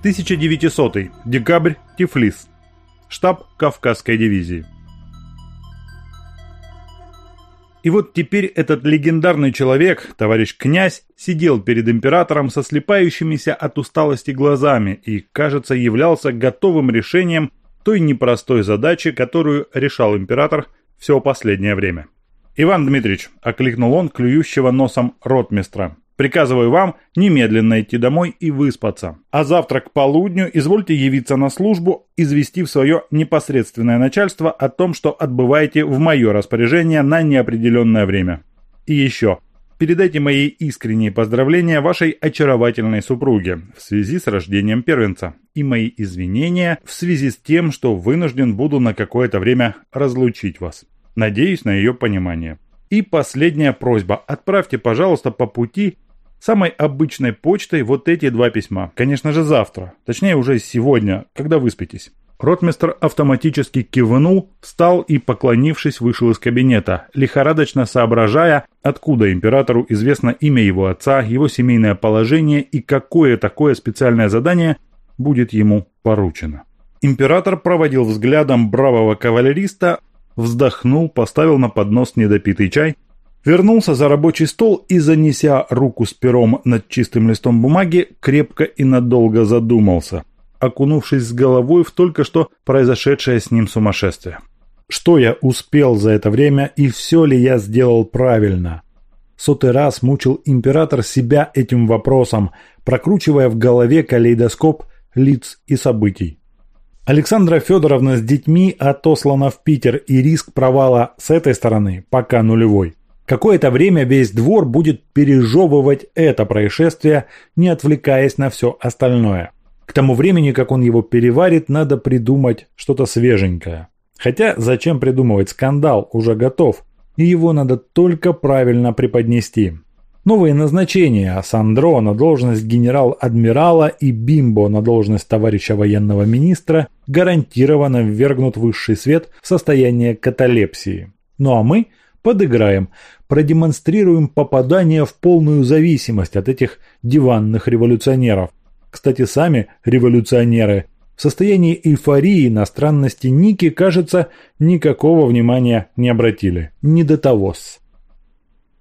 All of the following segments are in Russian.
1900. Декабрь. Тифлис. Штаб Кавказской дивизии. И вот теперь этот легендарный человек, товарищ князь, сидел перед императором со слепающимися от усталости глазами и, кажется, являлся готовым решением той непростой задачи, которую решал император все последнее время. «Иван Дмитриевич», – окликнул он клюющего носом ротмистра, – «приказываю вам немедленно идти домой и выспаться. А завтра к полудню извольте явиться на службу, известив свое непосредственное начальство о том, что отбываете в мое распоряжение на неопределенное время. И еще, передайте мои искренние поздравления вашей очаровательной супруге в связи с рождением первенца и мои извинения в связи с тем, что вынужден буду на какое-то время разлучить вас. Надеюсь на ее понимание. И последняя просьба. Отправьте, пожалуйста, по пути самой обычной почтой вот эти два письма. Конечно же, завтра. Точнее, уже сегодня, когда выспитесь. Ротмистр автоматически кивнул, встал и, поклонившись, вышел из кабинета, лихорадочно соображая, откуда императору известно имя его отца, его семейное положение и какое такое специальное задание будет ему поручено. Император проводил взглядом бравого кавалериста, вздохнул, поставил на поднос недопитый чай, вернулся за рабочий стол и, занеся руку с пером над чистым листом бумаги, крепко и надолго задумался, окунувшись с головой в только что произошедшее с ним сумасшествие. Что я успел за это время и все ли я сделал правильно? Сотый раз мучил император себя этим вопросом, прокручивая в голове калейдоскоп лиц и событий. Александра Федоровна с детьми отослана в Питер, и риск провала с этой стороны пока нулевой. Какое-то время весь двор будет пережевывать это происшествие, не отвлекаясь на все остальное. К тому времени, как он его переварит, надо придумать что-то свеженькое. Хотя зачем придумывать скандал, уже готов, и его надо только правильно преподнести. Новые назначения – Сандро на должность генерал-адмирала и Бимбо на должность товарища военного министра – гарантированно ввергнут высший свет в состояние каталепсии. Ну а мы подыграем, продемонстрируем попадание в полную зависимость от этих диванных революционеров. Кстати, сами революционеры в состоянии эйфории на странности Ники, кажется, никакого внимания не обратили. Не до того-с.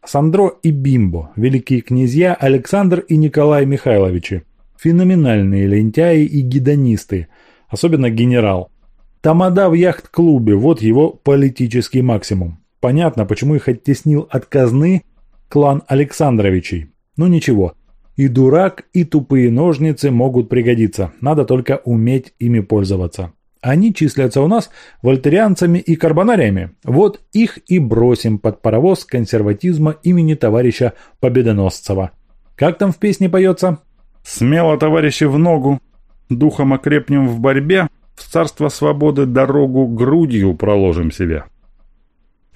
Сандро и Бимбо, великие князья Александр и Николай Михайловичи, феноменальные лентяи и гедонисты, особенно генерал. Тамада в яхт-клубе – вот его политический максимум. Понятно, почему их оттеснил от казны клан Александровичей. Но ничего, и дурак, и тупые ножницы могут пригодиться, надо только уметь ими пользоваться. Они числятся у нас вольтерианцами и карбонариями. Вот их и бросим под паровоз консерватизма имени товарища Победоносцева. Как там в песне поется? «Смело, товарищи, в ногу, духом окрепнем в борьбе, в царство свободы дорогу грудью проложим себе».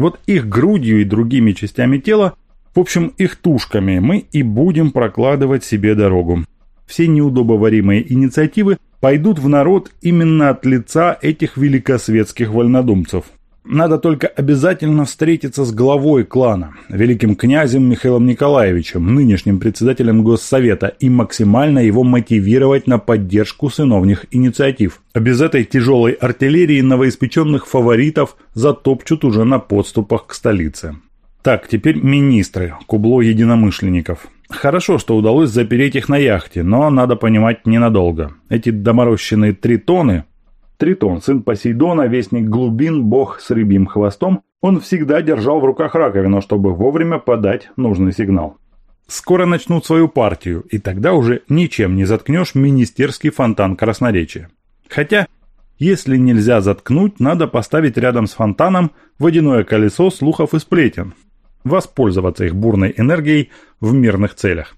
Вот их грудью и другими частями тела, в общем, их тушками мы и будем прокладывать себе дорогу. Все неудобоваримые инициативы – пойдут в народ именно от лица этих великосветских вольнодумцев. Надо только обязательно встретиться с главой клана, великим князем Михаилом Николаевичем, нынешним председателем Госсовета, и максимально его мотивировать на поддержку сыновних инициатив. А без этой тяжелой артиллерии новоиспеченных фаворитов затопчут уже на подступах к столице. Так, теперь министры, кубло единомышленников. Хорошо, что удалось запереть их на яхте, но надо понимать ненадолго. Эти доморощенные тритоны... Тритон, сын Посейдона, вестник глубин, бог с рыбьим хвостом, он всегда держал в руках раковину, чтобы вовремя подать нужный сигнал. Скоро начнут свою партию, и тогда уже ничем не заткнешь министерский фонтан красноречия. Хотя, если нельзя заткнуть, надо поставить рядом с фонтаном водяное колесо слухов и сплетен, воспользоваться их бурной энергией в мирных целях.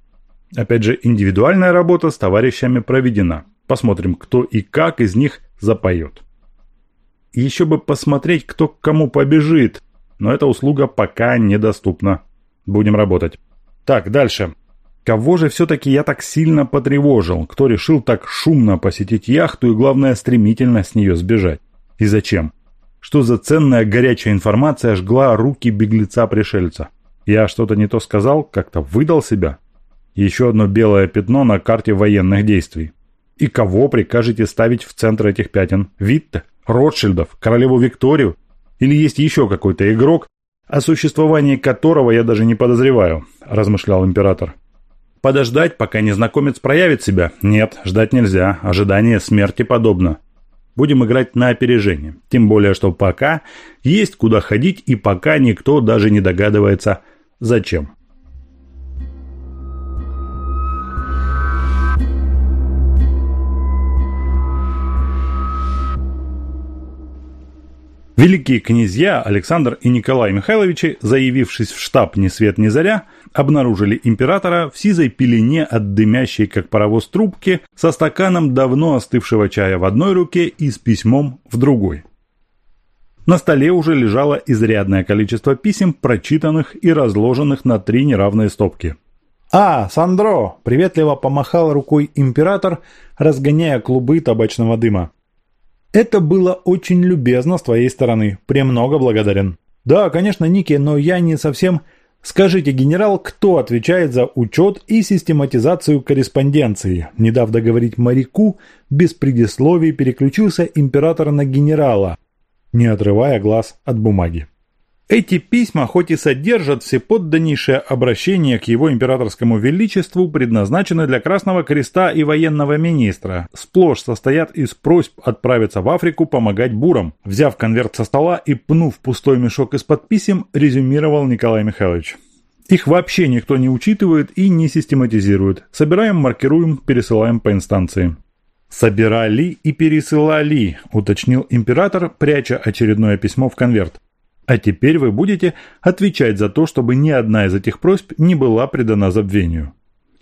Опять же, индивидуальная работа с товарищами проведена. Посмотрим, кто и как из них запоет. Еще бы посмотреть, кто к кому побежит, но эта услуга пока недоступна. Будем работать. Так, дальше. Кого же все-таки я так сильно потревожил? Кто решил так шумно посетить яхту и, главное, стремительно с нее сбежать? И зачем? что за ценная горячая информация жгла руки беглеца-пришельца. Я что-то не то сказал, как-то выдал себя. Еще одно белое пятно на карте военных действий. И кого прикажете ставить в центр этих пятен? Витте? Ротшильдов? Королеву Викторию? Или есть еще какой-то игрок, о существовании которого я даже не подозреваю, размышлял император. Подождать, пока незнакомец проявит себя? Нет, ждать нельзя. Ожидание смерти подобно. Будем играть на опережение. Тем более, что пока есть куда ходить и пока никто даже не догадывается, зачем. Великие князья Александр и Николай Михайловичи, заявившись в штаб ни свет ни заря, обнаружили императора в сизой пелене от дымящей, как паровоз, трубки, со стаканом давно остывшего чая в одной руке и с письмом в другой. На столе уже лежало изрядное количество писем, прочитанных и разложенных на три неравные стопки. «А, Сандро!» – приветливо помахал рукой император, разгоняя клубы табачного дыма. Это было очень любезно с твоей стороны. Премного благодарен. Да, конечно, Ники, но я не совсем... Скажите, генерал, кто отвечает за учет и систематизацию корреспонденции? Не дав договорить моряку, без предисловий переключился император на генерала, не отрывая глаз от бумаги. Эти письма хоть и содержат всеподданнейшее обращение к его императорскому величеству, предназначены для Красного Креста и военного министра, сплошь состоят из просьб отправиться в Африку помогать бурам. Взяв конверт со стола и пнув пустой мешок из-под писем, резюмировал Николай Михайлович. Их вообще никто не учитывает и не систематизирует. Собираем, маркируем, пересылаем по инстанции. «Собирали и пересылали», – уточнил император, пряча очередное письмо в конверт. А теперь вы будете отвечать за то, чтобы ни одна из этих просьб не была предана забвению.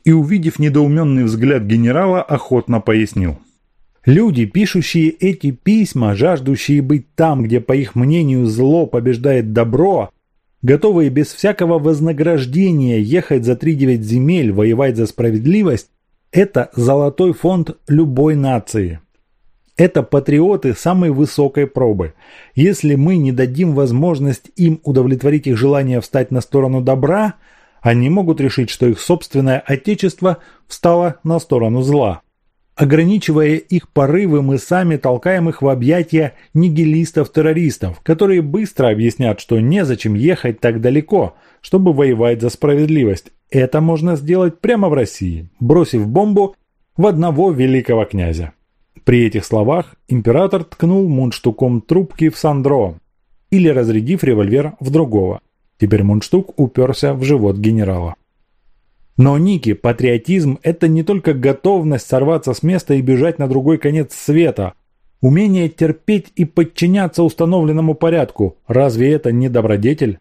И увидев недоуменный взгляд генерала, охотно пояснил. Люди, пишущие эти письма, жаждущие быть там, где, по их мнению, зло побеждает добро, готовые без всякого вознаграждения ехать за три девять земель, воевать за справедливость, это золотой фонд любой нации. Это патриоты самой высокой пробы. Если мы не дадим возможность им удовлетворить их желание встать на сторону добра, они могут решить, что их собственное отечество встало на сторону зла. Ограничивая их порывы, мы сами толкаем их в объятия нигилистов-террористов, которые быстро объяснят, что незачем ехать так далеко, чтобы воевать за справедливость. Это можно сделать прямо в России, бросив бомбу в одного великого князя. При этих словах император ткнул мундштуком трубки в Сандро или разрядив револьвер в другого. Теперь мундштук уперся в живот генерала. Но, Ники, патриотизм – это не только готовность сорваться с места и бежать на другой конец света. Умение терпеть и подчиняться установленному порядку – разве это не добродетель?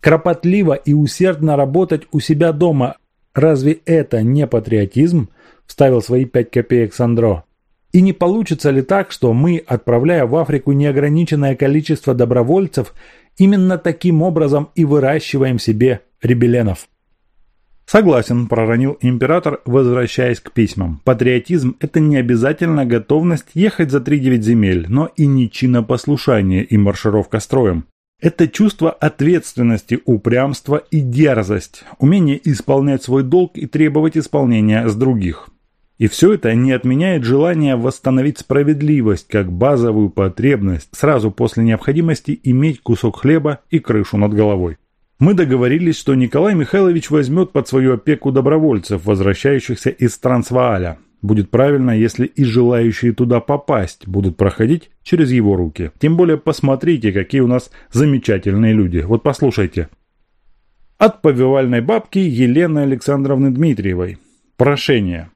Кропотливо и усердно работать у себя дома – разве это не патриотизм? Вставил свои пять копеек Сандро. И не получится ли так, что мы, отправляя в Африку неограниченное количество добровольцев, именно таким образом и выращиваем себе ребеленов? Согласен, проронил император, возвращаясь к письмам. Патриотизм – это не обязательно готовность ехать за три-девять земель, но и не чинопослушание и маршировка строем. Это чувство ответственности, упрямства и дерзость, умение исполнять свой долг и требовать исполнения с других. И все это не отменяет желание восстановить справедливость как базовую потребность сразу после необходимости иметь кусок хлеба и крышу над головой. Мы договорились, что Николай Михайлович возьмет под свою опеку добровольцев, возвращающихся из Трансвааля. Будет правильно, если и желающие туда попасть будут проходить через его руки. Тем более посмотрите, какие у нас замечательные люди. Вот послушайте. От повивальной бабки Елены Александровны Дмитриевой. Прошение.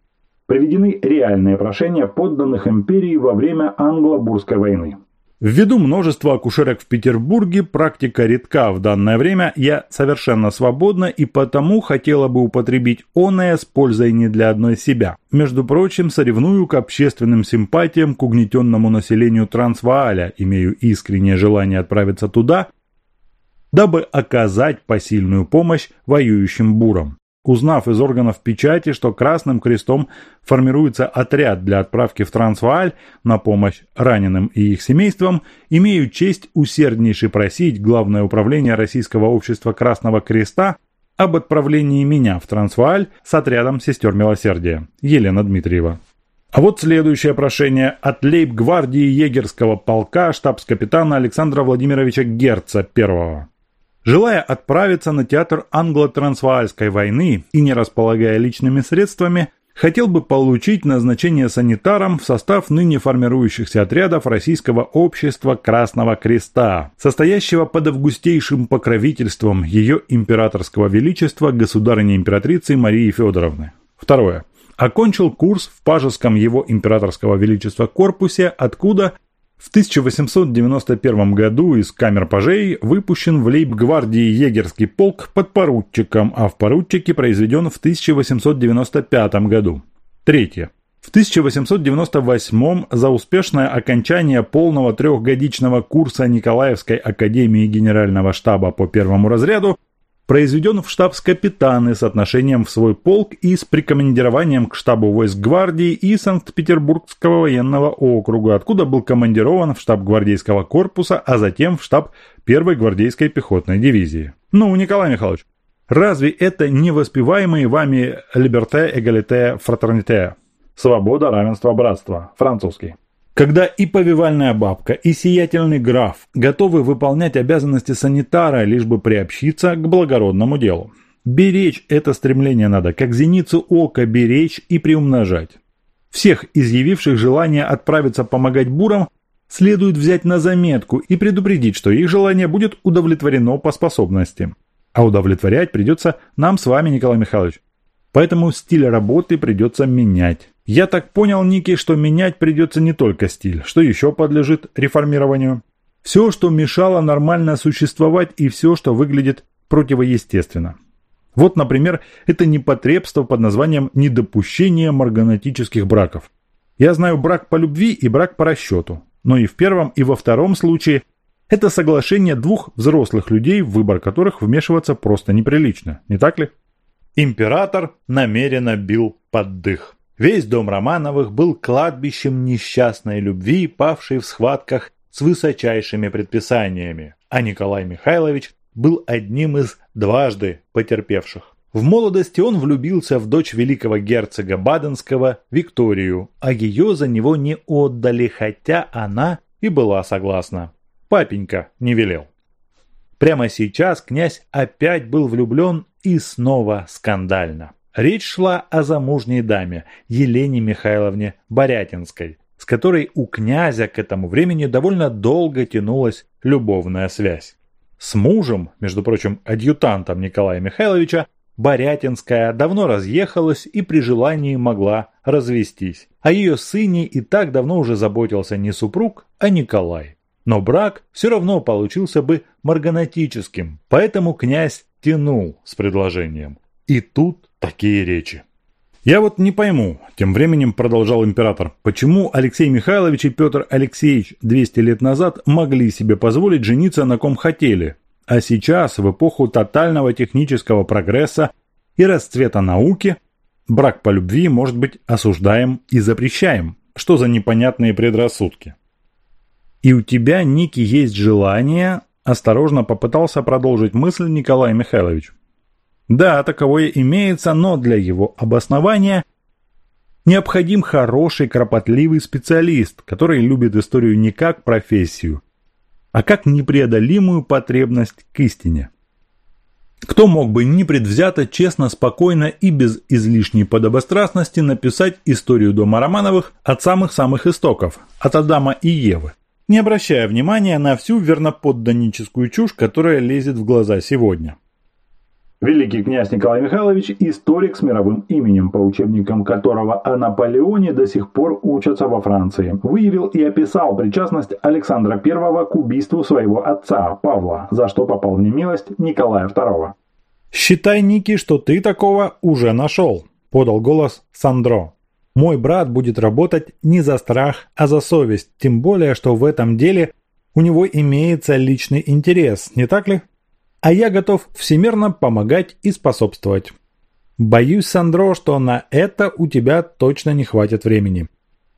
Приведены реальные прошения подданных империи во время Англо-Бурской войны. Ввиду множества акушерок в Петербурге, практика редка в данное время, я совершенно свободна и потому хотела бы употребить оное с пользой не для одной себя. Между прочим, соревную к общественным симпатиям к угнетенному населению Трансвааля, имею искреннее желание отправиться туда, дабы оказать посильную помощь воюющим бурам. Узнав из органов печати, что Красным Крестом формируется отряд для отправки в Трансвааль на помощь раненым и их семействам, имею честь усерднейше просить Главное управление Российского общества Красного Креста об отправлении меня в Трансвааль с отрядом сестер милосердия. Елена Дмитриева. А вот следующее прошение от лейб-гвардии егерского полка штабс-капитана Александра Владимировича Герца первого. Желая отправиться на театр англо-трансваальской войны и не располагая личными средствами, хотел бы получить назначение санитаром в состав ныне формирующихся отрядов Российского общества Красного Креста, состоящего под августейшим покровительством ее императорского величества государыни-императрицы Марии Федоровны. Второе. Окончил курс в Пажеском его императорского величества корпусе, откуда в 1891 году из камер пажей выпущен в лейб-гвардии егерский полк под поручиком, а в поручике произведен в 1895 году. Третье. В 1898 за успешное окончание полного трехгодичного курса Николаевской академии генерального штаба по первому разряду произведен в штабс-капитаны с отношением в свой полк и с прикомандированием к штабу войск гвардии и Санкт-Петербургского военного округа, откуда был командирован в штаб гвардейского корпуса, а затем в штаб первой гвардейской пехотной дивизии. Ну, Николай Михайлович, разве это не воспеваемые вами «Либерте, эгалите, фратерните» – «Свобода, равенство, братство» – французский? Когда и повивальная бабка, и сиятельный граф готовы выполнять обязанности санитара, лишь бы приобщиться к благородному делу. Беречь это стремление надо, как зеницу ока беречь и приумножать. Всех изъявивших желание отправиться помогать бурам следует взять на заметку и предупредить, что их желание будет удовлетворено по способности. А удовлетворять придется нам с вами, Николай Михайлович. Поэтому стиль работы придется менять. Я так понял, Ники, что менять придется не только стиль. Что еще подлежит реформированию? Все, что мешало нормально существовать и все, что выглядит противоестественно. Вот, например, это непотребство под названием недопущение марганатических браков. Я знаю брак по любви и брак по расчету. Но и в первом, и во втором случае это соглашение двух взрослых людей, в выбор которых вмешиваться просто неприлично, не так ли? Император намеренно бил под дых. Весь дом Романовых был кладбищем несчастной любви, павшей в схватках с высочайшими предписаниями, а Николай Михайлович был одним из дважды потерпевших. В молодости он влюбился в дочь великого герцога Баденского Викторию, а ее за него не отдали, хотя она и была согласна. Папенька не велел. Прямо сейчас князь опять был влюблен и снова скандально. Речь шла о замужней даме Елене Михайловне Борятинской, с которой у князя к этому времени довольно долго тянулась любовная связь. С мужем, между прочим, адъютантом Николая Михайловича, Борятинская давно разъехалась и при желании могла развестись. О ее сыне и так давно уже заботился не супруг, а Николай. Но брак все равно получился бы марганатическим, поэтому князь тянул с предложением. И тут такие речи. «Я вот не пойму», – тем временем продолжал император, «почему Алексей Михайлович и Петр Алексеевич 200 лет назад могли себе позволить жениться на ком хотели, а сейчас, в эпоху тотального технического прогресса и расцвета науки, брак по любви может быть осуждаем и запрещаем. Что за непонятные предрассудки?» «И у тебя, Ники, есть желание Осторожно попытался продолжить мысль Николай Михайлович. Да, таковое имеется, но для его обоснования необходим хороший, кропотливый специалист, который любит историю не как профессию, а как непреодолимую потребность к истине. Кто мог бы непредвзято, честно, спокойно и без излишней подобострастности написать историю дома Романовых от самых-самых истоков, от Адама и Евы? не обращая внимания на всю верноподданническую чушь, которая лезет в глаза сегодня. Великий князь Николай Михайлович – историк с мировым именем, по учебникам которого о Наполеоне до сих пор учатся во Франции. Выявил и описал причастность Александра I к убийству своего отца, Павла, за что попал в немилость Николая II. «Считай, Ники, что ты такого уже нашел», – подал голос Сандро. Мой брат будет работать не за страх, а за совесть, тем более, что в этом деле у него имеется личный интерес, не так ли? А я готов всемирно помогать и способствовать. Боюсь, Сандро, что на это у тебя точно не хватит времени.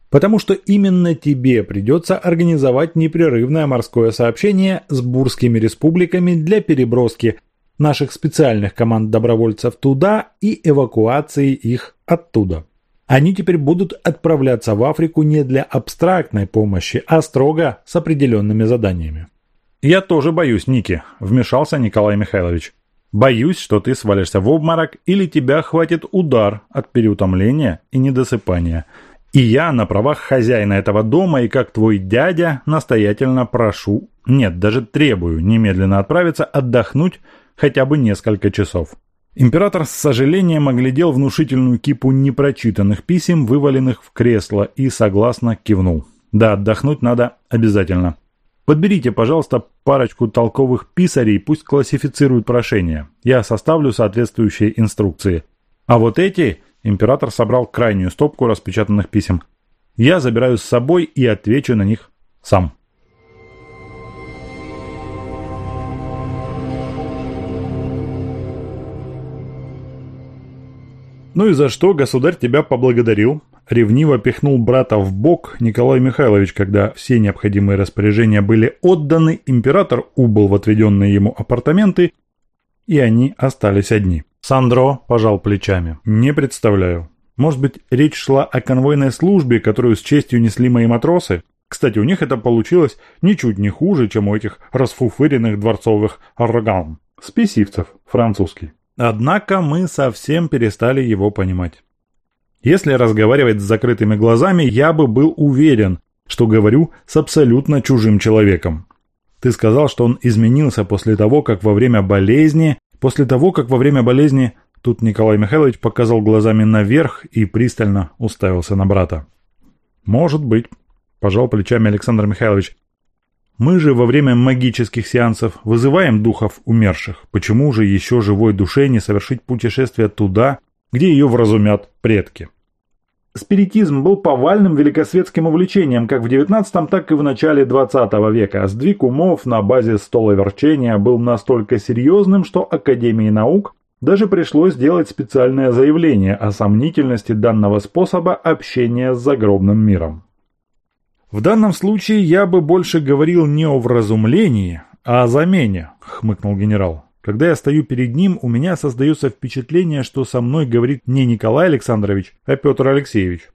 Потому что именно тебе придется организовать непрерывное морское сообщение с бурскими республиками для переброски наших специальных команд добровольцев туда и эвакуации их оттуда. Они теперь будут отправляться в Африку не для абстрактной помощи, а строго с определенными заданиями. «Я тоже боюсь, Ники», – вмешался Николай Михайлович. «Боюсь, что ты свалишься в обморок или тебя хватит удар от переутомления и недосыпания. И я на правах хозяина этого дома и как твой дядя настоятельно прошу, нет, даже требую немедленно отправиться отдохнуть хотя бы несколько часов». Император с сожалением оглядел внушительную кипу непрочитанных писем, вываленных в кресло, и согласно кивнул. «Да, отдохнуть надо обязательно. Подберите, пожалуйста, парочку толковых писарей, пусть классифицируют прошения. Я составлю соответствующие инструкции. А вот эти...» Император собрал крайнюю стопку распечатанных писем. «Я забираю с собой и отвечу на них сам». «Ну и за что государь тебя поблагодарил?» Ревниво пихнул брата в бок Николай Михайлович, когда все необходимые распоряжения были отданы, император убыл в отведенные ему апартаменты, и они остались одни. Сандро пожал плечами. «Не представляю. Может быть, речь шла о конвойной службе, которую с честью несли мои матросы? Кстати, у них это получилось ничуть не хуже, чем у этих расфуфыренных дворцовых арроган. Спесивцев, французский. Однако мы совсем перестали его понимать. Если разговаривать с закрытыми глазами, я бы был уверен, что говорю с абсолютно чужим человеком. Ты сказал, что он изменился после того, как во время болезни... После того, как во время болезни... Тут Николай Михайлович показал глазами наверх и пристально уставился на брата. «Может быть», – пожал плечами Александр Михайлович. Мы же во время магических сеансов вызываем духов умерших. Почему же еще живой душе не совершить путешествие туда, где ее вразумят предки? Спиритизм был повальным великосветским увлечением как в XIX, так и в начале XX века. Сдвиг умов на базе столоверчения был настолько серьезным, что Академии наук даже пришлось сделать специальное заявление о сомнительности данного способа общения с загробным миром. «В данном случае я бы больше говорил не о вразумлении, а о замене», — хмыкнул генерал. «Когда я стою перед ним, у меня создается впечатление, что со мной говорит не Николай Александрович, а Петр Алексеевич».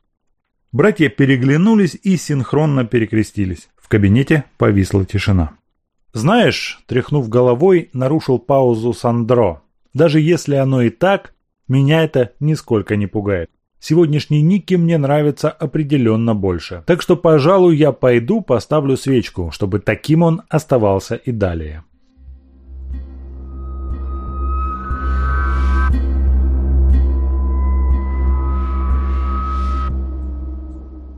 Братья переглянулись и синхронно перекрестились. В кабинете повисла тишина. «Знаешь», — тряхнув головой, нарушил паузу Сандро, «даже если оно и так, меня это нисколько не пугает. Сегодняшний Ники мне нравится определенно больше. Так что, пожалуй, я пойду поставлю свечку, чтобы таким он оставался и далее.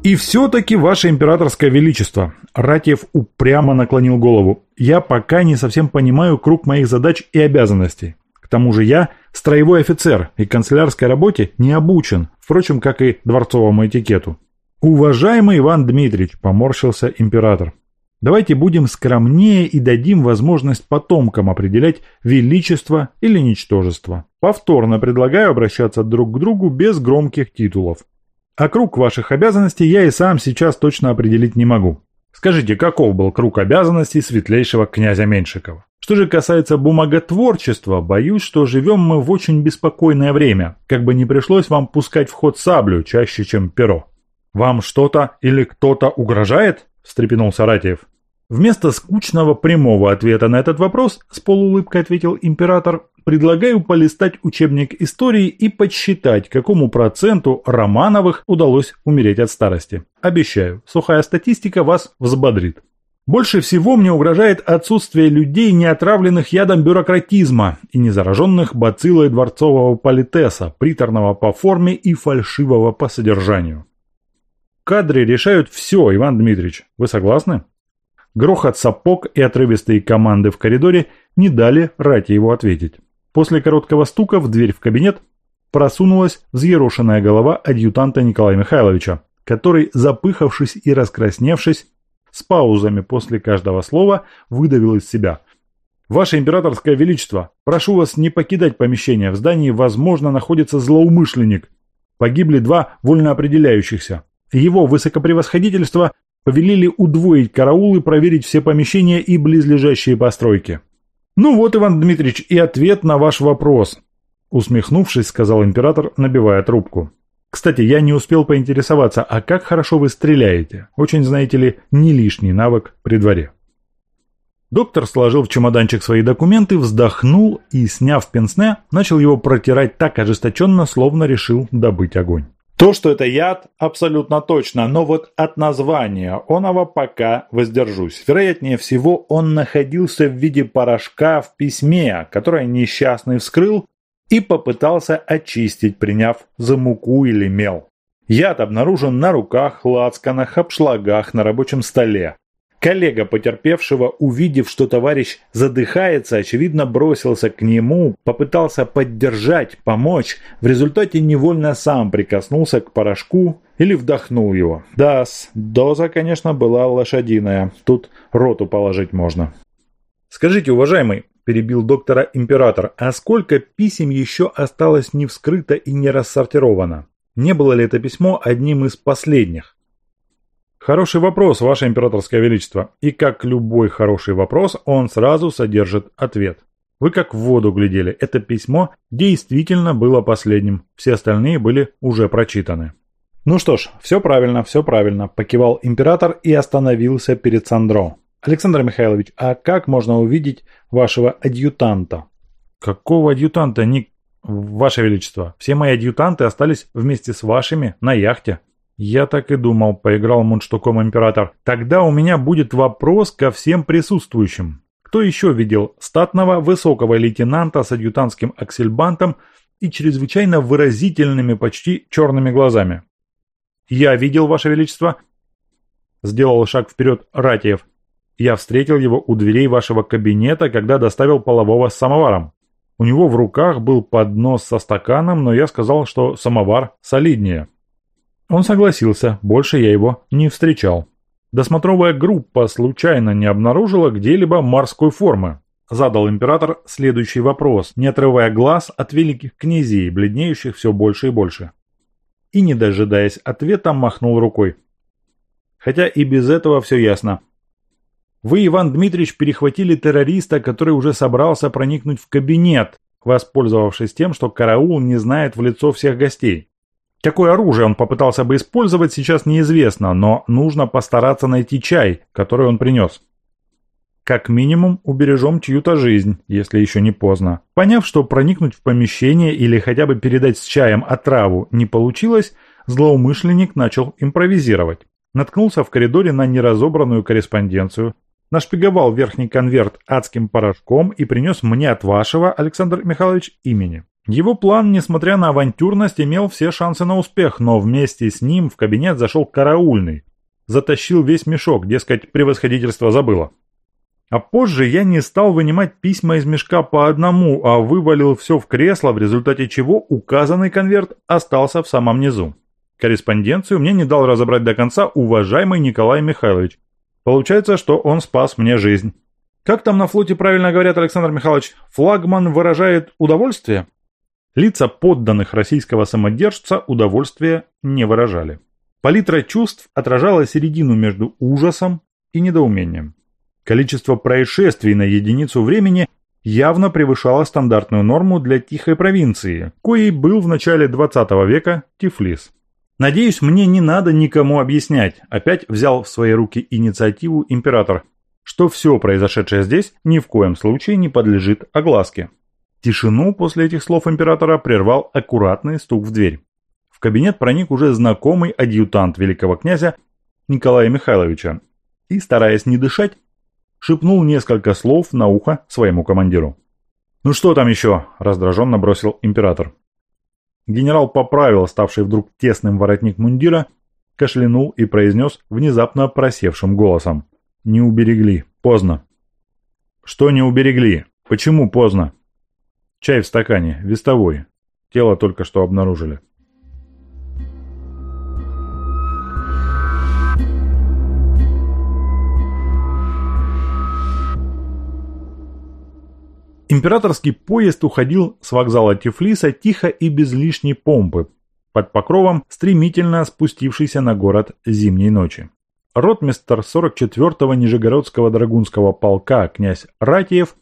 «И все-таки, ваше императорское величество!» Ратьев упрямо наклонил голову. «Я пока не совсем понимаю круг моих задач и обязанностей. К тому же я строевой офицер и канцелярской работе не обучен, впрочем, как и дворцовому этикету. «Уважаемый Иван Дмитриевич», – поморщился император, – «давайте будем скромнее и дадим возможность потомкам определять величество или ничтожество. Повторно предлагаю обращаться друг к другу без громких титулов. А круг ваших обязанностей я и сам сейчас точно определить не могу. Скажите, каков был круг обязанностей светлейшего князя Меньшикова? Что же касается бумаготворчества, боюсь, что живем мы в очень беспокойное время, как бы не пришлось вам пускать в ход саблю чаще, чем перо. «Вам что-то или кто-то угрожает?» – встрепенулся Ратиев. Вместо скучного прямого ответа на этот вопрос, с полуулыбкой ответил император, предлагаю полистать учебник истории и подсчитать, какому проценту Романовых удалось умереть от старости. Обещаю, сухая статистика вас взбодрит. Больше всего мне угрожает отсутствие людей, не отравленных ядом бюрократизма и не зараженных бациллой дворцового политеса, приторного по форме и фальшивого по содержанию. Кадры решают все, Иван Дмитриевич. Вы согласны? Грохот сапог и отрывистые команды в коридоре не дали Рате его ответить. После короткого стука в дверь в кабинет просунулась взъерошенная голова адъютанта Николая Михайловича, который, запыхавшись и раскрасневшись, с паузами после каждого слова выдавил из себя. «Ваше императорское величество, прошу вас не покидать помещение. В здании, возможно, находится злоумышленник. Погибли два вольноопределяющихся. Его высокопревосходительство повелели удвоить караул и проверить все помещения и близлежащие постройки». «Ну вот, Иван Дмитриевич, и ответ на ваш вопрос», усмехнувшись, сказал император, набивая трубку. Кстати, я не успел поинтересоваться, а как хорошо вы стреляете? Очень, знаете ли, не лишний навык при дворе. Доктор сложил в чемоданчик свои документы, вздохнул и, сняв пенсне, начал его протирать так ожесточенно, словно решил добыть огонь. То, что это яд, абсолютно точно, но вот от названия оного пока воздержусь. Вероятнее всего, он находился в виде порошка в письме, которое несчастный вскрыл и попытался очистить, приняв за муку или мел. Яд обнаружен на руках, лацканах, обшлагах, на рабочем столе. Коллега потерпевшего, увидев, что товарищ задыхается, очевидно бросился к нему, попытался поддержать, помочь, в результате невольно сам прикоснулся к порошку или вдохнул его. Да, доза, конечно, была лошадиная, тут роту положить можно. Скажите, уважаемый, перебил доктора император, а сколько писем еще осталось не вскрыто и не рассортировано? Не было ли это письмо одним из последних? Хороший вопрос, Ваше Императорское Величество. И как любой хороший вопрос, он сразу содержит ответ. Вы как в воду глядели. Это письмо действительно было последним. Все остальные были уже прочитаны. Ну что ж, все правильно, все правильно, покивал император и остановился перед Сандро. Александр Михайлович, а как можно увидеть вашего адъютанта? Какого адъютанта, не... Ваше Величество, все мои адъютанты остались вместе с вашими на яхте. Я так и думал, поиграл мундштуком император. Тогда у меня будет вопрос ко всем присутствующим. Кто еще видел статного высокого лейтенанта с адъютантским аксельбантом и чрезвычайно выразительными, почти черными глазами? Я видел, Ваше Величество. Сделал шаг вперед Ратиев. Я встретил его у дверей вашего кабинета, когда доставил полового с самоваром. У него в руках был поднос со стаканом, но я сказал, что самовар солиднее. Он согласился, больше я его не встречал. Досмотровая группа случайно не обнаружила где-либо морской формы. Задал император следующий вопрос, не отрывая глаз от великих князей, бледнеющих все больше и больше. И, не дожидаясь ответа, махнул рукой. Хотя и без этого все ясно. Вы, Иван Дмитриевич, перехватили террориста, который уже собрался проникнуть в кабинет, воспользовавшись тем, что караул не знает в лицо всех гостей. Какое оружие он попытался бы использовать, сейчас неизвестно, но нужно постараться найти чай, который он принес. Как минимум, убережем чью-то жизнь, если еще не поздно. Поняв, что проникнуть в помещение или хотя бы передать с чаем отраву не получилось, злоумышленник начал импровизировать. Наткнулся в коридоре на неразобранную корреспонденцию, нашпиговал верхний конверт адским порошком и принес мне от вашего, Александр Михайлович, имени. Его план, несмотря на авантюрность, имел все шансы на успех, но вместе с ним в кабинет зашел караульный. Затащил весь мешок, дескать, превосходительство забыло. А позже я не стал вынимать письма из мешка по одному, а вывалил все в кресло, в результате чего указанный конверт остался в самом низу. Корреспонденцию мне не дал разобрать до конца уважаемый Николай Михайлович, Получается, что он спас мне жизнь. Как там на флоте правильно говорят, Александр Михайлович, флагман выражает удовольствие? Лица подданных российского самодержца удовольствия не выражали. Палитра чувств отражала середину между ужасом и недоумением. Количество происшествий на единицу времени явно превышало стандартную норму для тихой провинции, коей был в начале 20 века Тифлис. Надеюсь, мне не надо никому объяснять, опять взял в свои руки инициативу император, что все произошедшее здесь ни в коем случае не подлежит огласке. Тишину после этих слов императора прервал аккуратный стук в дверь. В кабинет проник уже знакомый адъютант великого князя Николая Михайловича и, стараясь не дышать, шепнул несколько слов на ухо своему командиру. «Ну что там еще?» – раздраженно бросил император. Генерал поправил ставший вдруг тесным воротник мундира, кашлянул и произнес внезапно просевшим голосом. «Не уберегли. Поздно». «Что не уберегли? Почему поздно?» «Чай в стакане. Вестовой. Тело только что обнаружили». Императорский поезд уходил с вокзала Тифлиса тихо и без лишней помпы, под покровом стремительно спустившейся на город зимней ночи. Ротмистр 44-го Нижегородского драгунского полка князь Ратиев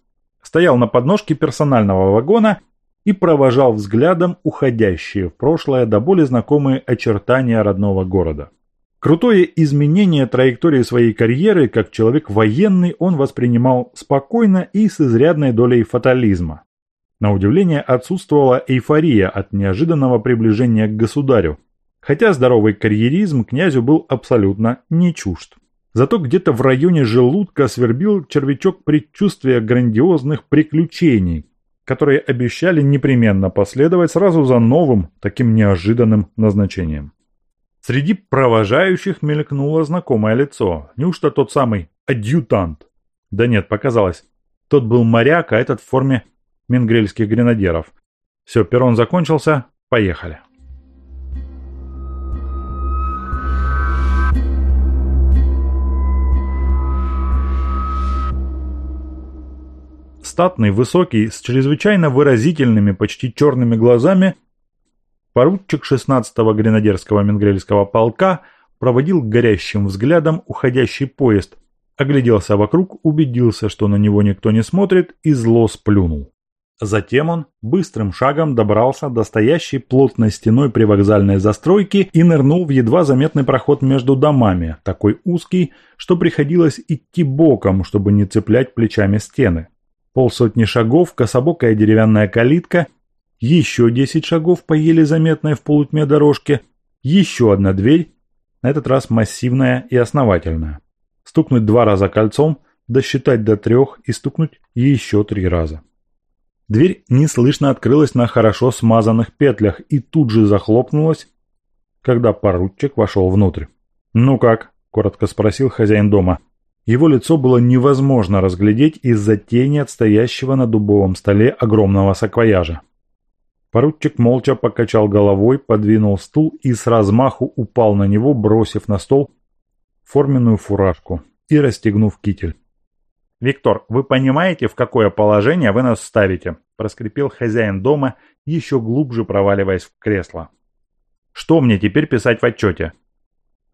стоял на подножке персонального вагона и провожал взглядом уходящие в прошлое до более знакомые очертания родного города. Крутое изменение траектории своей карьеры как человек военный он воспринимал спокойно и с изрядной долей фатализма. На удивление отсутствовала эйфория от неожиданного приближения к государю, хотя здоровый карьеризм князю был абсолютно не чужд. Зато где-то в районе желудка свербил червячок предчувствия грандиозных приключений, которые обещали непременно последовать сразу за новым, таким неожиданным назначением. Среди провожающих мелькнуло знакомое лицо. Неужто тот самый адъютант? Да нет, показалось. Тот был моряк, а этот в форме менгрельских гренадеров. Все, перрон закончился, поехали. Статный, высокий, с чрезвычайно выразительными, почти черными глазами, Поручик 16-го гренадерского менгрельского полка проводил горящим взглядом уходящий поезд, огляделся вокруг, убедился, что на него никто не смотрит, и зло сплюнул. Затем он быстрым шагом добрался до стоящей плотной стеной привокзальной застройки и нырнул в едва заметный проход между домами, такой узкий, что приходилось идти боком, чтобы не цеплять плечами стены. Полсотни шагов, кособокая деревянная калитка еще десять шагов по еле заметной в полутьме дорожке, еще одна дверь, на этот раз массивная и основательная. Стукнуть два раза кольцом, досчитать до трех и стукнуть еще три раза. Дверь неслышно открылась на хорошо смазанных петлях и тут же захлопнулась, когда поручик вошел внутрь. «Ну как?» – коротко спросил хозяин дома. Его лицо было невозможно разглядеть из-за тени от стоящего на дубовом столе огромного саквояжа. Поручик молча покачал головой, подвинул стул и с размаху упал на него, бросив на стол форменную фуражку и расстегнув китель. «Виктор, вы понимаете, в какое положение вы нас ставите?» – проскрипел хозяин дома, еще глубже проваливаясь в кресло. «Что мне теперь писать в отчете?»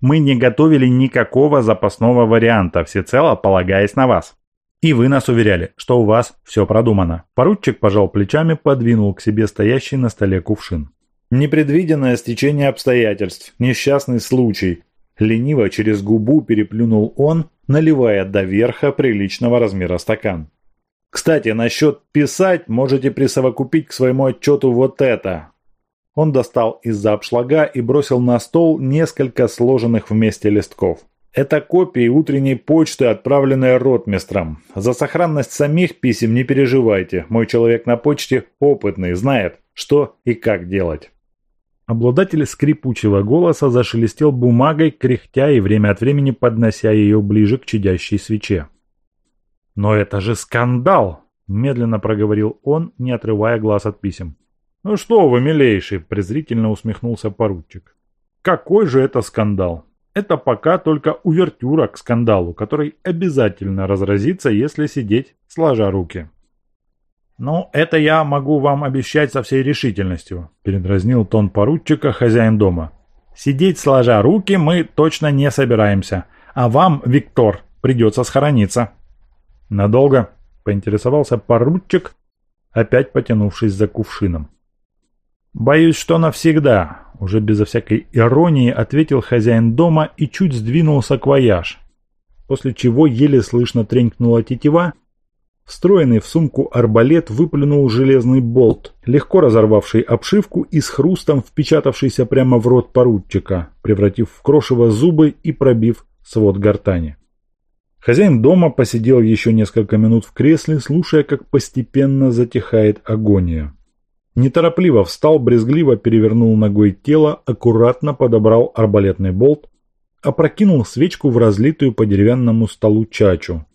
«Мы не готовили никакого запасного варианта, всецело полагаясь на вас». И вы нас уверяли, что у вас все продумано. Поручик пожал плечами, подвинул к себе стоящий на столе кувшин. Непредвиденное стечение обстоятельств, несчастный случай. Лениво через губу переплюнул он, наливая до верха приличного размера стакан. Кстати, насчет писать можете присовокупить к своему отчету вот это. Он достал из-за обшлага и бросил на стол несколько сложенных вместе листков. Это копии утренней почты, отправленные ротмистром. За сохранность самих писем не переживайте. Мой человек на почте опытный, знает, что и как делать. Обладатель скрипучего голоса зашелестел бумагой, кряхтя и время от времени поднося ее ближе к чадящей свече. «Но это же скандал!» – медленно проговорил он, не отрывая глаз от писем. «Ну что вы, милейший!» – презрительно усмехнулся поручик. «Какой же это скандал! Это пока только увертюра к скандалу, который обязательно разразится, если сидеть сложа руки. «Ну, это я могу вам обещать со всей решительностью», – передразнил тон поручика хозяин дома. «Сидеть сложа руки мы точно не собираемся, а вам, Виктор, придется схорониться». «Надолго?» – поинтересовался поручик, опять потянувшись за кувшином. «Боюсь, что навсегда», – уже безо всякой иронии ответил хозяин дома и чуть сдвинул саквояж, после чего еле слышно тренькнула тетива, Встроенный в сумку арбалет выплюнул железный болт, легко разорвавший обшивку и с хрустом впечатавшийся прямо в рот поручика, превратив в крошево зубы и пробив свод гортани. Хозяин дома посидел еще несколько минут в кресле, слушая, как постепенно затихает агония. Неторопливо встал, брезгливо перевернул ногой тело, аккуратно подобрал арбалетный болт, опрокинул свечку в разлитую по деревянному столу чачу.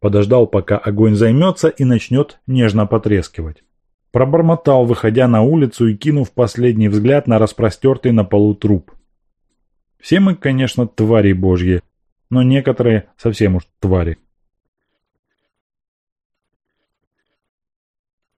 Подождал, пока огонь займется и начнет нежно потрескивать. Пробормотал, выходя на улицу и кинув последний взгляд на распростертый на полу труп. Все мы, конечно, твари божьи, но некоторые совсем уж твари.